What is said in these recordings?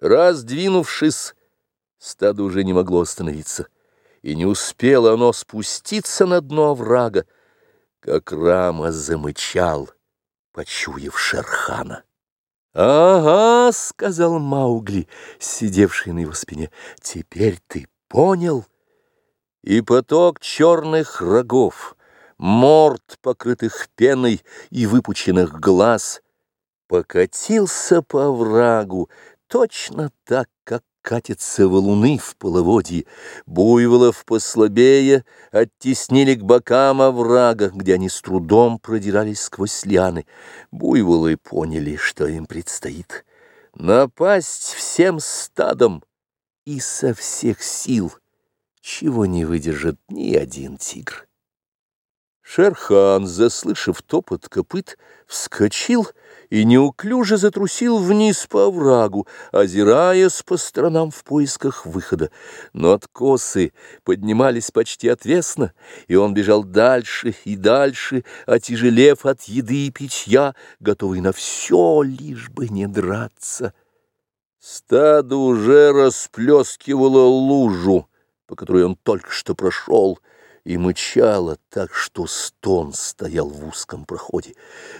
Раздвинувшись, стадо уже не могло остановиться, и не успело оно спуститься на дно оврага, как Рама замычал, почуяв Шерхана. «Ага», — сказал Маугли, сидевший на его спине, — «теперь ты понял?» И поток черных рогов, морд, покрытых пеной и выпученных глаз, покатился по врагу, точно так, как катятся валуны в половодье. Буйволов послабее оттеснили к бокам оврага, где они с трудом продирались сквозь лианы. Буйволы поняли, что им предстоит. Напасть всем стадом и со всех сил, чего не выдержит ни один тигр. Шерхан, заслышав топот копыт, вскочил и неуклюже затрусил вниз по оврагу, озираясь по сторонам в поисках выхода. Но откосы поднимались почти отвесно, и он бежал дальше и дальше, отяжелев от еды и питья, готовый на все, лишь бы не драться. Стадо уже расплескивало лужу, по которой он только что прошел, и мычала так, что стон стоял в узком проходе.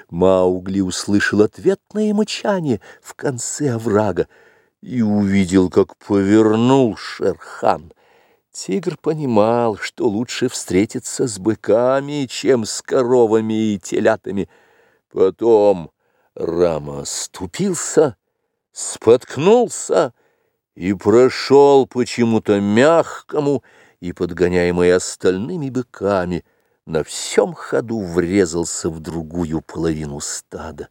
Маугли услышал ответное мычание в конце оврага и увидел, как повернул Шерхан. Тигр понимал, что лучше встретиться с быками, чем с коровами и телятами. Потом Рама ступился, споткнулся и прошел почему-то мягкому, и, подгоняемый остальными быками, на всем ходу врезался в другую половину стада.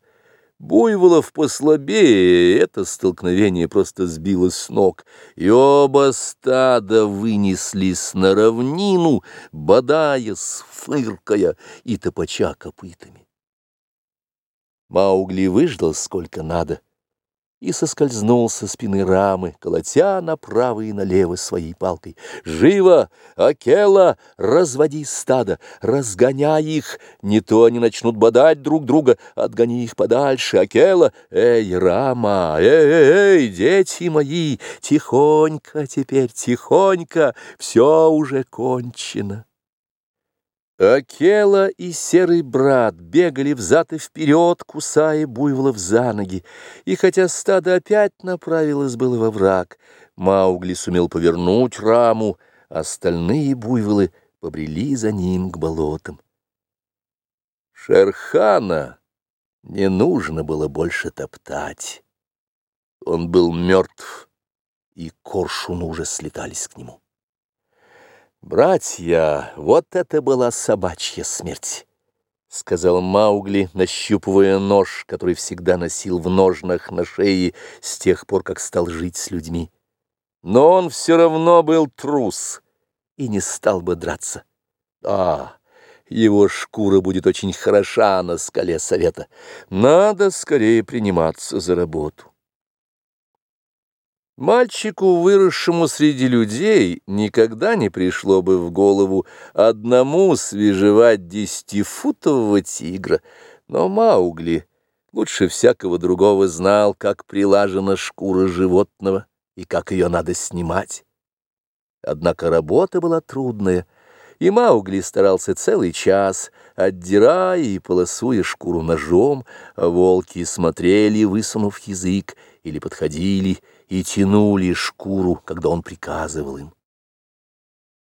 Буйволов послабее, это столкновение просто сбило с ног, и оба стада вынеслись на равнину, бодаясь, фыркая и топача копытами. Маугли выждал сколько надо — и соскользнул со спины рамы, колотя направо и налево своей палкой. «Живо! Акела! Разводи стадо! Разгоняй их! Не то они начнут бодать друг друга! Отгони их подальше! Акела! Эй, рама! Эй, эй, дети мои! Тихонько теперь, тихонько! Все уже кончено!» Акела и серый брат бегали взад и вперед, кусая буйволов за ноги, и хотя стадо опять направилось было во враг, Маугли сумел повернуть раму, остальные буйволы побрели за ним к болотам. Шерхана не нужно было больше топтать. Он был мертв, и коршуны уже слетались к нему. «Братья, вот это была собачья смерть!» — сказал Маугли, нащупывая нож, который всегда носил в ножнах на шее с тех пор, как стал жить с людьми. Но он все равно был трус и не стал бы драться. А, его шкура будет очень хороша на скале совета. Надо скорее приниматься за работу. Мальчику, выросшему среди людей, никогда не пришло бы в голову одному свежевать десятифутового тигра, но Маугли лучше всякого другого знал, как прилажена шкура животного и как ее надо снимать. Однако работа была трудная, и Маугли старался целый час, отдирая и полосуя шкуру ножом, волки смотрели, высунув язык, или подходили и тянули шкуру, когда он приказывал им.